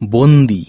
بوندي.